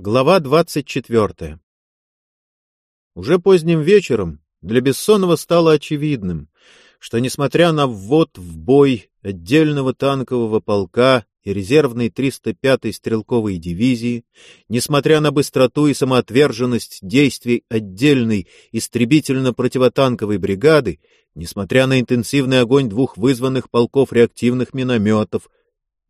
Глава двадцать четвертая Уже поздним вечером для Бессонова стало очевидным, что, несмотря на ввод в бой отдельного танкового полка и резервной 305-й стрелковой дивизии, несмотря на быстроту и самоотверженность действий отдельной истребительно-противотанковой бригады, несмотря на интенсивный огонь двух вызванных полков реактивных минометов,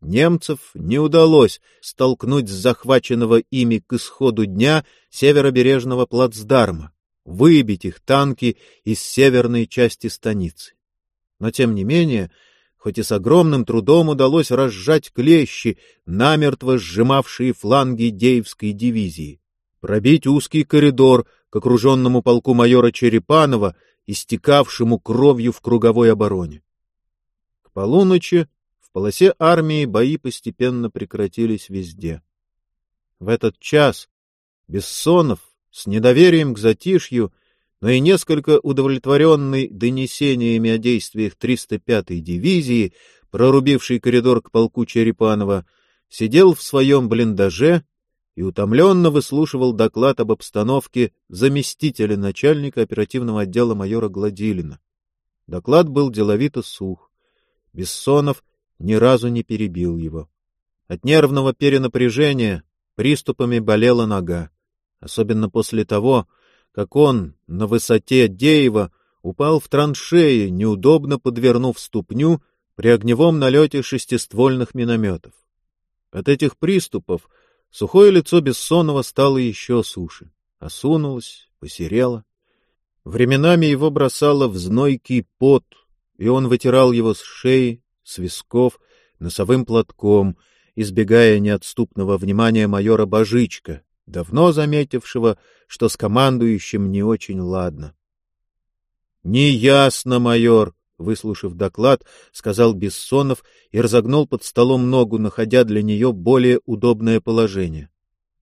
Немцев не удалось столкнуть с захваченного ими к исходу дня северобережного плацдарма, выбить их танки из северной части станицы. Но, тем не менее, хоть и с огромным трудом удалось разжать клещи, намертво сжимавшие фланги Деевской дивизии, пробить узкий коридор к окруженному полку майора Черепанова, истекавшему кровью в круговой обороне. К полуночи в полосе армии бои постепенно прекратились везде. В этот час Бессонов с недоверием к затишью, но и несколько удовлетворенный донесениями о действиях 305-й дивизии, прорубивший коридор к полку Черепанова, сидел в своем блиндаже и утомленно выслушивал доклад об обстановке заместителя начальника оперативного отдела майора Гладилина. Доклад был деловито сух. Бессонов ни разу не перебил его. От нервного перенапряжения приступами болела нога, особенно после того, как он на высоте Деева упал в траншеи, неудобно подвернув ступню при огневом налете шестиствольных минометов. От этих приступов сухое лицо Бессонова стало еще суше, осунулось, посерело. Временами его бросало в знойкий пот, и он вытирал его с шеи, с висков, носовым платком, избегая неотступного внимания майора Божичка, давно заметившего, что с командующим не очень ладно. — Неясно, майор, — выслушав доклад, сказал Бессонов и разогнул под столом ногу, находя для нее более удобное положение.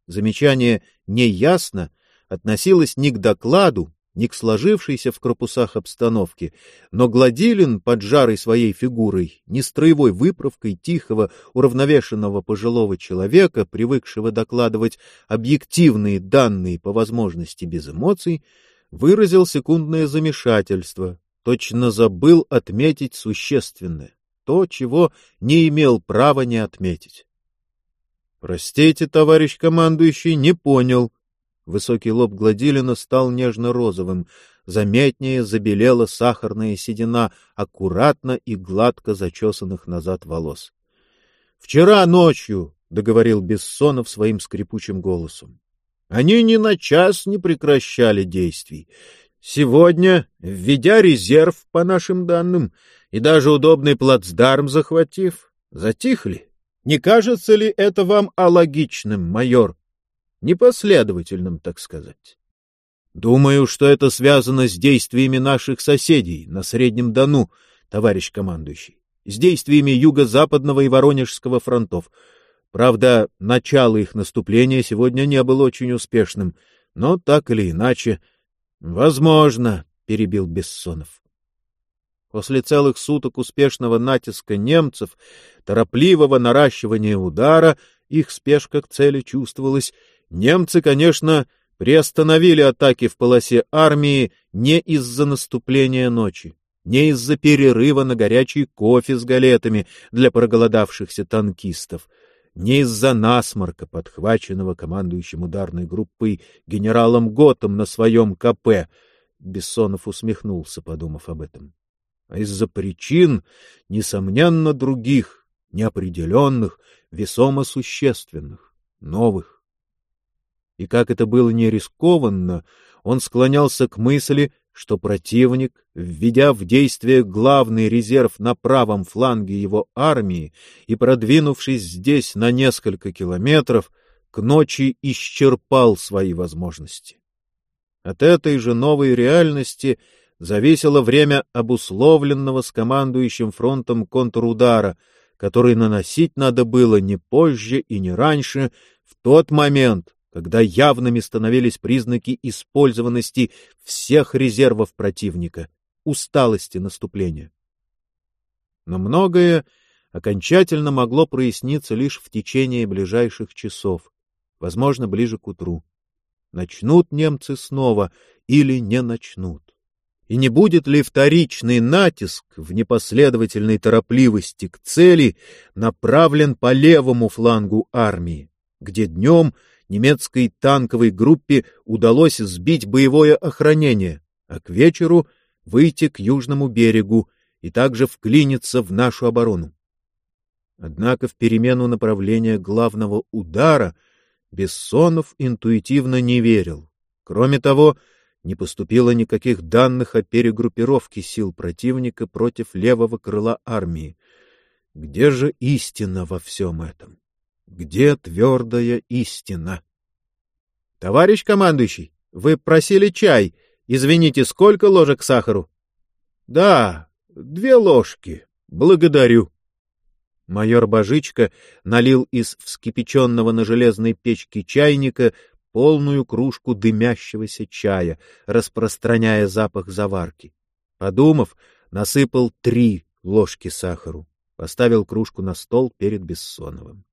Замечание «неясно» относилось не к докладу, не к сложившейся в корпусах обстановке, но Гладилин под жарой своей фигурой, не строевой выправкой тихого, уравновешенного пожилого человека, привыкшего докладывать объективные данные по возможности без эмоций, выразил секундное замешательство, точно забыл отметить существенное, то, чего не имел права не отметить. — Простите, товарищ командующий, не понял, Высокий лоб Гладилина стал нежно-розовым, заметнее забелела сахарная седина аккуратно и гладко зачесанных назад волос. — Вчера ночью, — договорил Бессонов своим скрипучим голосом, — они ни на час не прекращали действий. Сегодня, введя резерв, по нашим данным, и даже удобный плацдарм захватив, затихли. Не кажется ли это вам алогичным, майор? Непоследовательным, так сказать. Думаю, что это связано с действиями наших соседей на Среднем Дону, товарищ командующий, с действиями Юго-Западного и Воронежского фронтов. Правда, начало их наступления сегодня не было очень успешным, но так или иначе... — Возможно, — перебил Бессонов. После целых суток успешного натиска немцев, торопливого наращивания удара, их спешка к цели чувствовалась, Немцы, конечно, приостановили атаки в полосе армии не из-за наступления ночи, не из-за перерыва на горячий кофе с галетами для проголодавшихся танкистов, не из-за насморка, подхваченного командующим ударной группой генералом Готом на своем КП. Бессонов усмехнулся, подумав об этом. А из-за причин, несомненно, других, неопределенных, весомо существенных, новых. И как это было не рискованно, он склонялся к мысли, что противник, введя в действие главный резерв на правом фланге его армии и продвинувшись здесь на несколько километров, к ночи исчерпал свои возможности. От этой же новой реальности зависело время обусловленного с командующим фронтом контрудара, который наносить надо было не позже и не раньше, в тот момент, когда явными становились признаки использованности всех резервов противника, усталости наступления. Но многое окончательно могло проясниться лишь в течение ближайших часов. возможно, ближе к утру. Начнут немцы снова или не начнут? И не будет ли вторичный натиск в непоследовательной торопливости к цели направлен по левому флангу армии, где днем немецкой танковой группе удалось сбить боевое охранение, а к вечеру выйти к южному берегу и также вклиниться в нашу оборону? Однако в перемену направления главного удара Бессонов интуитивно не верил. Кроме того, не поступило никаких данных о перегруппировке сил противника против левого крыла армии. Где же истина во всем этом? Где твердая истина? — Товарищ командующий, вы просили чай. Извините, сколько ложек сахару? — Да, две ложки. Благодарю. Майор Божичка налил из вскипяченного на железной печке чайника полную кружку дымящегося чая, распространяя запах заварки. Подумав, насыпал три ложки сахару, поставил кружку на стол перед Бессоновым.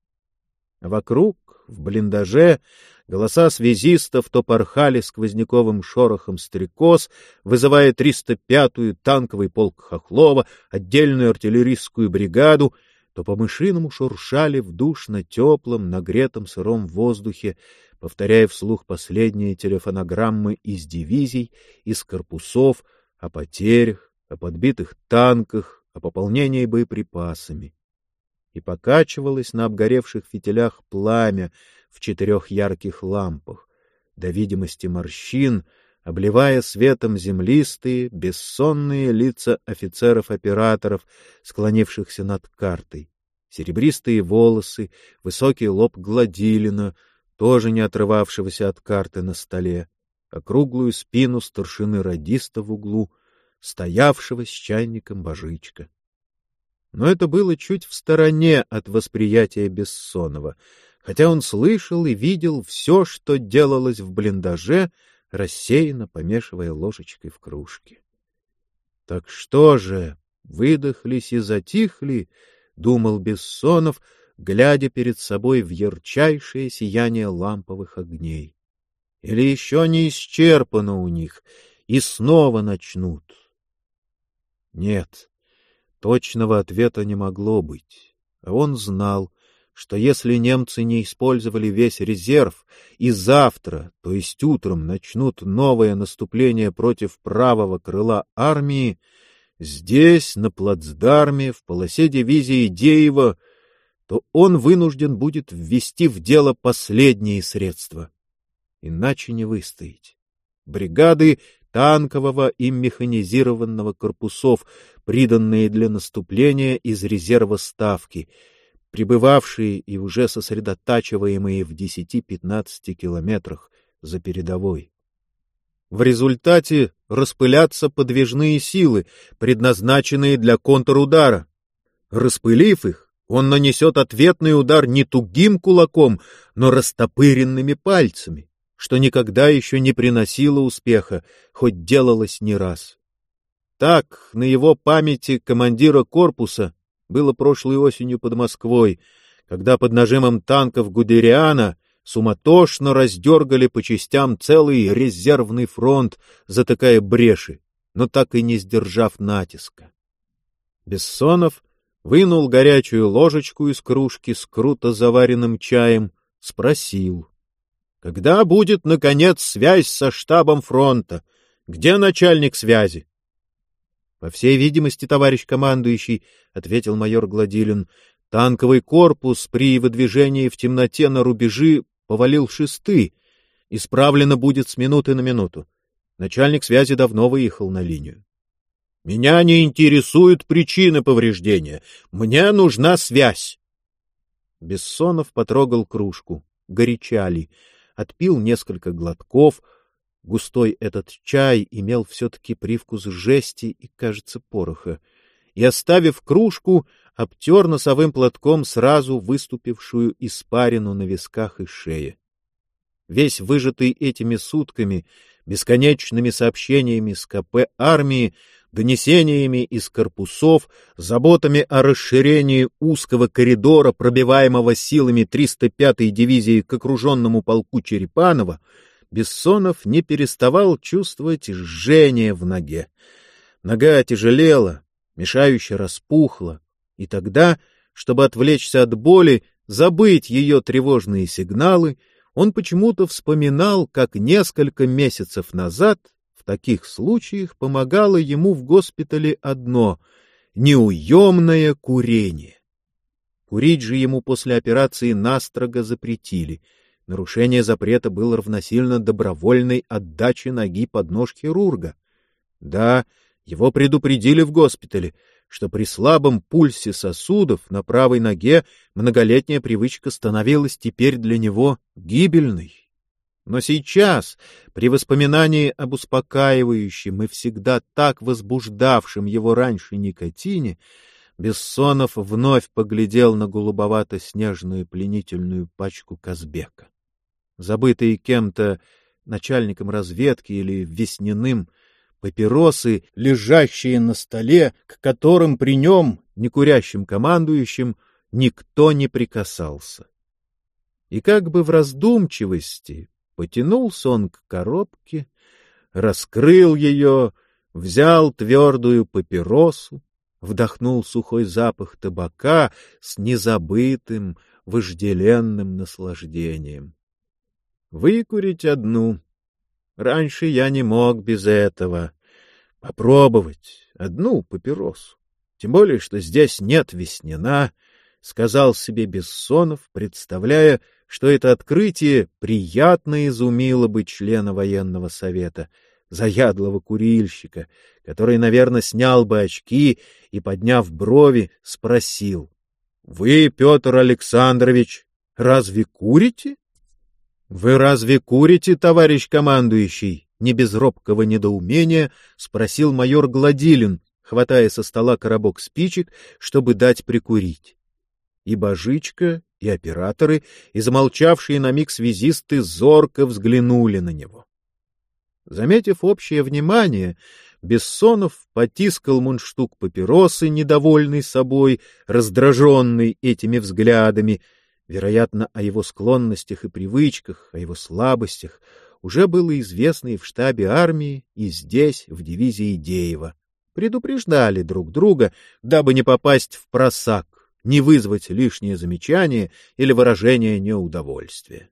Вокруг, в блиндаже, голоса связистов то порхали сквозняковым шорохом стрекоз, вызывая 305-ю танковый полк Хохлова, отдельную артиллерийскую бригаду — то по-мышиному шуршали в душно-теплом, нагретом сыром воздухе, повторяя вслух последние телефонограммы из дивизий, из корпусов, о потерях, о подбитых танках, о пополнении боеприпасами. И покачивалось на обгоревших фитилях пламя в четырех ярких лампах, до видимости морщин — обливая светом землистые, бессонные лица офицеров-операторов, склонившихся над картой. Серебристые волосы, высокий лоб Гладилина, тоже не отрывавшегося от карты на столе, округлую спину старшины-радиста в углу, стоявшего с чайником божичка. Но это было чуть в стороне от восприятия Бессонова, хотя он слышал и видел все, что делалось в блиндаже, рассеянно помешивая ложечкой в кружке. Так что же, выдохлись и затихли, думал Бессонов, глядя перед собой в ярчайшее сияние ламповых огней. Или еще не исчерпано у них, и снова начнут? Нет, точного ответа не могло быть. Он знал, что если немцы не использовали весь резерв и завтра, то есть утром, начнут новое наступление против правого крыла армии, здесь, на плацдарме, в полосе дивизии Деева, то он вынужден будет ввести в дело последние средства. Иначе не выстоять. Бригады танкового и механизированного корпусов, приданные для наступления из резерва ставки — прибывавшие и уже сосредотачиваемые в 10-15 километрах за передовой. В результате распылятся подвижные силы, предназначенные для контрудара. Распылив их, он нанесет ответный удар не тугим кулаком, но растопыренными пальцами, что никогда еще не приносило успеха, хоть делалось не раз. Так, на его памяти командира корпуса было прошлой осенью под Москвой, когда под нажимом танков Гудериана суматошно раздергали по частям целый резервный фронт, затыкая бреши, но так и не сдержав натиска. Бессонов вынул горячую ложечку из кружки с круто заваренным чаем, спросил. — Когда будет, наконец, связь со штабом фронта? Где начальник связи? По всей видимости, товарищ командующий, ответил майор Гладилин, танковый корпус при выдвижении в темноте на рубежи повалил шесты. Исправлено будет с минуты на минуту. Начальник связи давно выехал на линию. Меня не интересуют причины повреждения. Мне нужна связь. Бессонов потрогал кружку. Горячали. Отпил несколько глотков — Густой этот чай имел все-таки привкус жести и, кажется, пороха. И, оставив кружку, обтер носовым платком сразу выступившую испарину на висках и шее. Весь выжатый этими сутками, бесконечными сообщениями с КП армии, донесениями из корпусов, заботами о расширении узкого коридора, пробиваемого силами 305-й дивизии к окруженному полку Черепанова, Бессонов не переставал чувствовать жжение в ноге. Нога тяжелела, мешающе распухла, и тогда, чтобы отвлечься от боли, забыть ее тревожные сигналы, он почему-то вспоминал, как несколько месяцев назад в таких случаях помогало ему в госпитале одно — неуемное курение. Курить же ему после операции настрого запретили. Нарушение запрета было равносильно добровольной отдаче ноги под нож хирурга. Да, его предупредили в госпитале, что при слабом пульсе сосудов на правой ноге многолетняя привычка становилась теперь для него гибельной. Но сейчас, при воспоминании об успокаивающем и всегда так возбуждавшем его раньше никотине, Бессонов вновь поглядел на голубовато-снежную пленительную пачку Казбека. Забытые кем-то начальником разведки или весняным папиросы, лежащие на столе, к которым при нем, некурящим командующим, никто не прикасался. И как бы в раздумчивости Потянулся он к коробке, раскрыл ее, взял твердую папиросу, вдохнул сухой запах табака с незабытым, вожделенным наслаждением. Выкурить одну. Раньше я не мог без этого. Попробовать одну папиросу. Тем более, что здесь нет веснина, — сказал себе Бессонов, представляя, что это открытие приятно изумило бы члена военного совета, заядлого курильщика, который, наверное, снял бы очки и, подняв брови, спросил. — Вы, Петр Александрович, разве курите? — Вы разве курите, товарищ командующий? — не без робкого недоумения спросил майор Гладилин, хватая со стола коробок спичек, чтобы дать прикурить. И Божичка, и операторы, и замолчавшие на миг связисты зорко взглянули на него. Заметив общее внимание, Бессонов потискал мундштук папиросы, недовольный собой, раздраженный этими взглядами. Вероятно, о его склонностях и привычках, о его слабостях уже было известно и в штабе армии, и здесь, в дивизии Деева. Предупреждали друг друга, дабы не попасть в просак не вызвать лишнее замечание или выражение неудовольствия.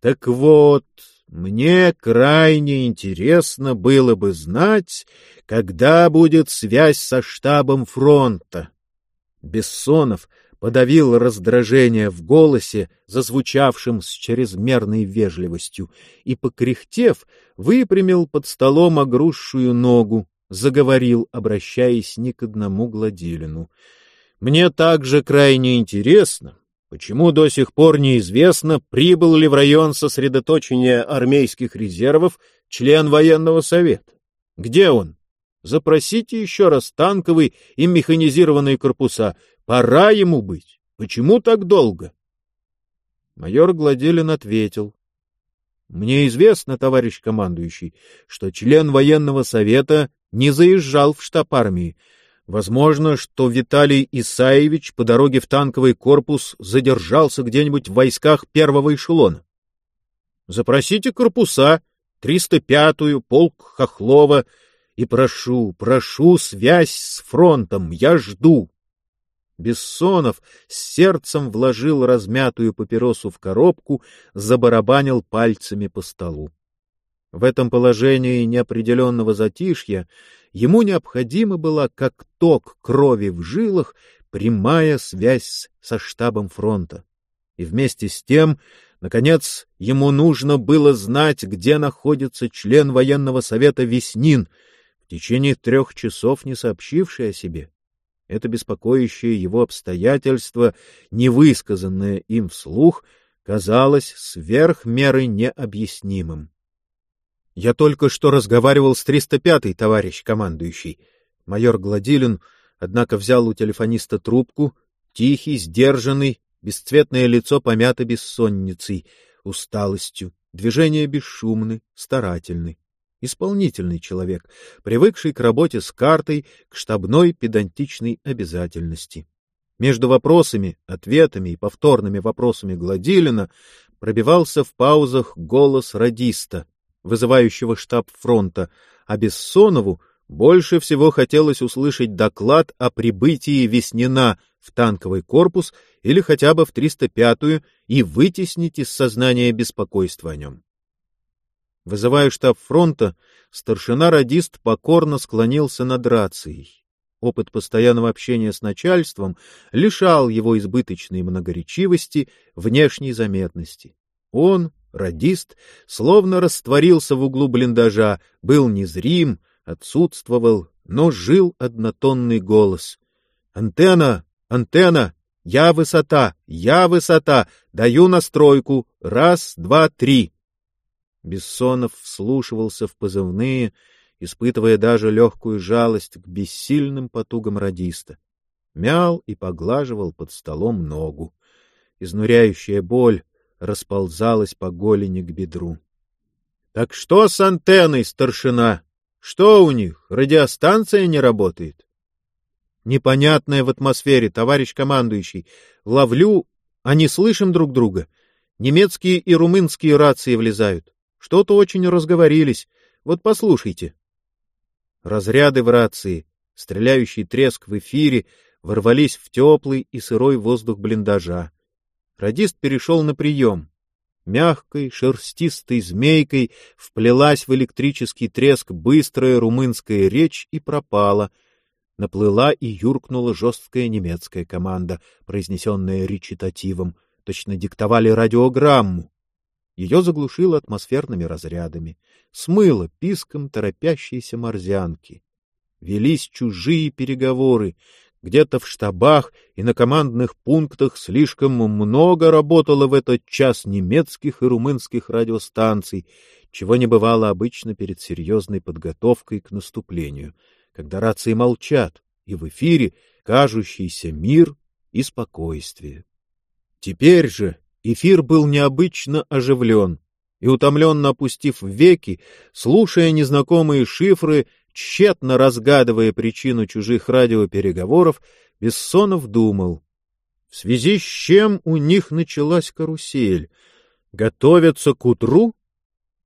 Так вот, мне крайне интересно было бы знать, когда будет связь со штабом фронта. Бессонов подавил раздражение в голосе, зазвучавшем с чрезмерной вежливостью, и, покряхтев, выпрямил под столом огрузшую ногу, заговорил, обращаясь не к одному Гладилину — мне также крайне интересно, почему до сих пор неизвестно, прибыл ли в район сосредоточения армейских резервов член военного совета. Где он? Запросите еще раз танковые и механизированные корпуса. Пора ему быть. Почему так долго? Майор Гладилин ответил. Мне известно, товарищ командующий, что член военного совета не заезжал в штаб армии, Возможно, что Виталий Исаевич по дороге в танковый корпус задержался где-нибудь в войсках первого эшелона. Запросите корпуса, 305-ю, полк Хохлова, и прошу, прошу связь с фронтом, я жду. Бессонов с сердцем вложил размятую папиросу в коробку, забарабанил пальцами по столу. В этом положении неопределенного затишья ему необходима была, как ток крови в жилах, прямая связь со штабом фронта. И вместе с тем, наконец, ему нужно было знать, где находится член военного совета Веснин, в течение трех часов не сообщивший о себе. Это беспокоящее его обстоятельство, невысказанное им вслух, казалось сверх меры необъяснимым. Я только что разговаривал с 305-й, товарищ командующий. Майор Гладилин, однако, взял у телефониста трубку, тихий, сдержанный, бесцветное лицо помято бессонницей, усталостью, движения бесшумны, старательны. исполнительный человек, привыкший к работе с картой, к штабной педантичной обязательности. Между вопросами, ответами и повторными вопросами Гладилина пробивался в паузах голос радиста, вызывающего штаб фронта, а Бессонову больше всего хотелось услышать доклад о прибытии Веснина в танковый корпус или хотя бы в 305-ю и вытеснить из сознания беспокойство о нем. Вызывая штаб фронта, старшина-радист покорно склонился над рацией. Опыт постоянного общения с начальством лишал его избыточной многоречивости, внешней заметности. Он, радист, словно растворился в углу блиндажа, был незрим, отсутствовал, но жил однотонный голос. «Антенна! Антенна! Я высота! Я высота! Даю настройку! Раз, два, три!» Бессонов вслушивался в позывные, испытывая даже легкую жалость к бессильным потугам радиста. Мял и поглаживал под столом ногу. Изнуряющая боль расползалась по голени к бедру. — Так что с антенной, старшина? Что у них, радиостанция не работает? — Непонятное в атмосфере, товарищ командующий. Ловлю, а не слышим друг друга. Немецкие и румынские рации влезают. Что-то очень разговорились. Вот послушайте. Разряды в рации, стреляющий треск в эфире, ворвались в теплый и сырой воздух блиндажа. Радист перешел на прием. Мягкой, шерстистой змейкой вплелась в электрический треск быстрая румынская речь и пропала. Наплыла и юркнула жесткая немецкая команда, произнесенная речитативом. Точно диктовали радиограмму. Ее заглушило атмосферными разрядами, смыло писком торопящейся морзянки. Велись чужие переговоры, где-то в штабах и на командных пунктах слишком много работало в этот час немецких и румынских радиостанций, чего не бывало обычно перед серьезной подготовкой к наступлению, когда рации молчат, и в эфире кажущийся мир и спокойствие. Теперь же Эфир был необычно оживлен, и, утомленно опустив веки, слушая незнакомые шифры, тщетно разгадывая причину чужих радиопереговоров, Бессонов думал, в связи с чем у них началась карусель. Готовятся к утру?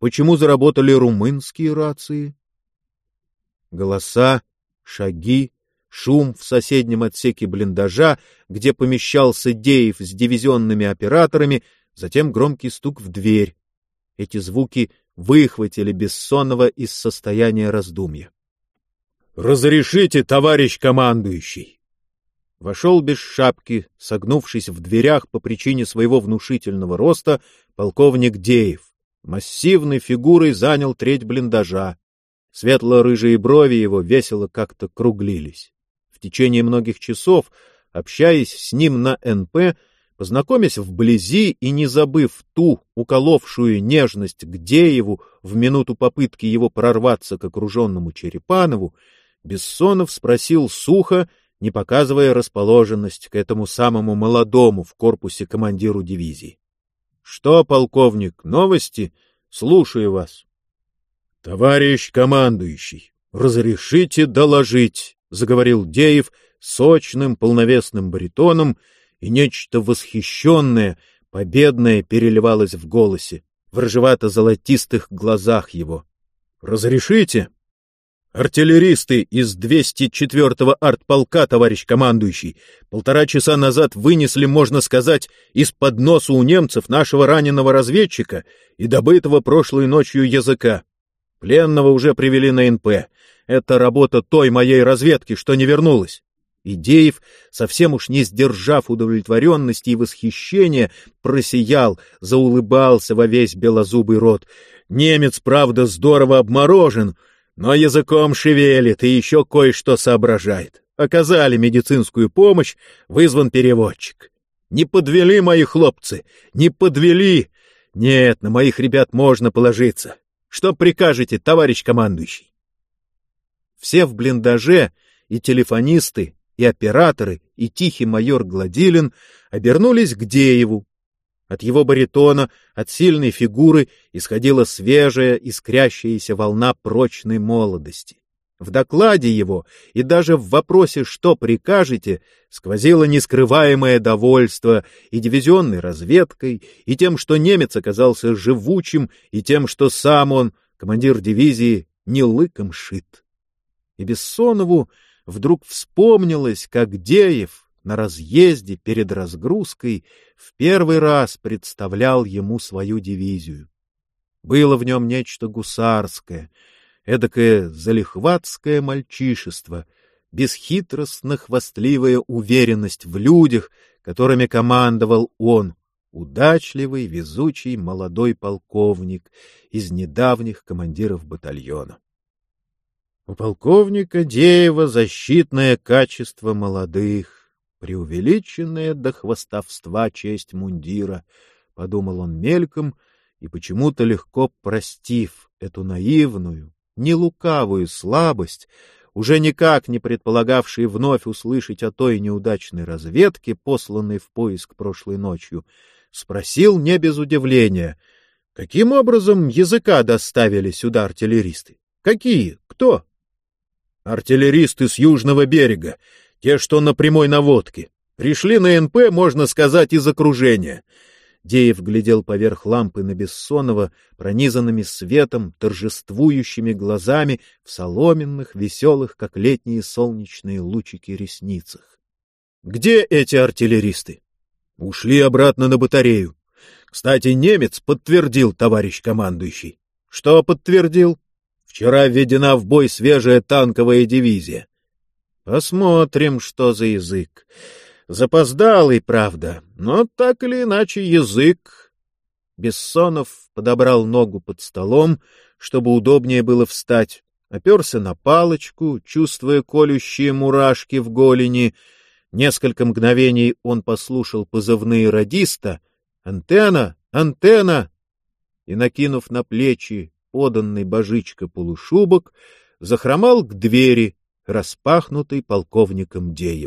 Почему заработали румынские рации? Голоса, шаги, шум в соседнем отсеке блиндажа, где помещался Деев с дивизионными операторами, затем громкий стук в дверь. Эти звуки выхватили Бессонова из состояния раздумья. — Разрешите, товарищ командующий! Вошел без шапки, согнувшись в дверях по причине своего внушительного роста, полковник Деев. Массивной фигурой занял треть блиндажа. Светло-рыжие брови его весело как-то круглились. В течение многих часов, общаясь с ним на НП, познакомясь вблизи и не забыв ту уколовшую нежность к Дееву в минуту попытки его прорваться к окруженному Черепанову, Бессонов спросил сухо, не показывая расположенность к этому самому молодому в корпусе командиру дивизии. — Что, полковник, новости? Слушаю вас. — Товарищ командующий, разрешите доложить, — заговорил Деев сочным полновесным баритоном, и нечто восхищенное, победное переливалось в голосе, в рыжевато-золотистых глазах его. — Разрешите? — Артиллеристы из 204-го артполка, товарищ командующий, полтора часа назад вынесли, можно сказать, из-под носа у немцев нашего раненого разведчика и добытого прошлой ночью языка. Пленного уже привели на НП. Это работа той моей разведки, что не вернулась. Идеев, совсем уж не сдержав удовлетворенности и восхищения, просиял, заулыбался во весь белозубый рот. Немец, правда, здорово обморожен, но языком шевелит и еще кое-что соображает. Оказали медицинскую помощь, вызван переводчик. Не подвели мои хлопцы, не подвели. Нет, на моих ребят можно положиться. Что прикажете, товарищ командующий? Все в блиндаже, и телефонисты, и операторы, и тихий майор Гладилин обернулись к Дееву. От его баритона, от сильной фигуры исходила свежая, искрящаяся волна прочной молодости. В докладе его и даже в вопросе «что прикажете» сквозило нескрываемое довольство и дивизионной разведкой, и тем, что немец оказался живучим, и тем, что сам он, командир дивизии, не лыком шит. И Бессонову вдруг вспомнилось, как Деев, на разъезде перед разгрузкой в первый раз представлял ему свою дивизию. Было в нем нечто гусарское, эдакое залихватское мальчишество, бесхитростно-хвастливая уверенность в людях, которыми командовал он, удачливый, везучий молодой полковник из недавних командиров батальона. У полковника Деева защитное качество молодых, преувеличенная до хвостовства честь мундира, — подумал он мельком и почему-то легко простив эту наивную, нелукавую слабость, уже никак не предполагавший вновь услышать о той неудачной разведке, посланной в поиск прошлой ночью, спросил не без удивления, каким образом языка доставили сюда артиллеристы? Какие? Кто? Артиллеристы с южного берега, те, что на прямой наводке. Пришли на НП, можно сказать, из окружения. Деев глядел поверх лампы на Бессонова пронизанными светом, торжествующими глазами в соломенных, веселых, как летние солнечные лучики ресницах. — Где эти артиллеристы? — Ушли обратно на батарею. Кстати, немец подтвердил, товарищ командующий. — Что подтвердил? — Вчера введена в бой свежая танковая дивизия. Посмотрим, что за язык. Запоздалый, правда, но так или иначе язык. Бессонов подобрал ногу под столом, чтобы удобнее было встать, оперся на палочку, чувствуя колющие мурашки в голени. Несколько мгновений он послушал позывные радиста «Антенна! Антенна!» и, накинув на плечи поданный божичка полушубок, захромал к двери, распахнутый полковником Деевым.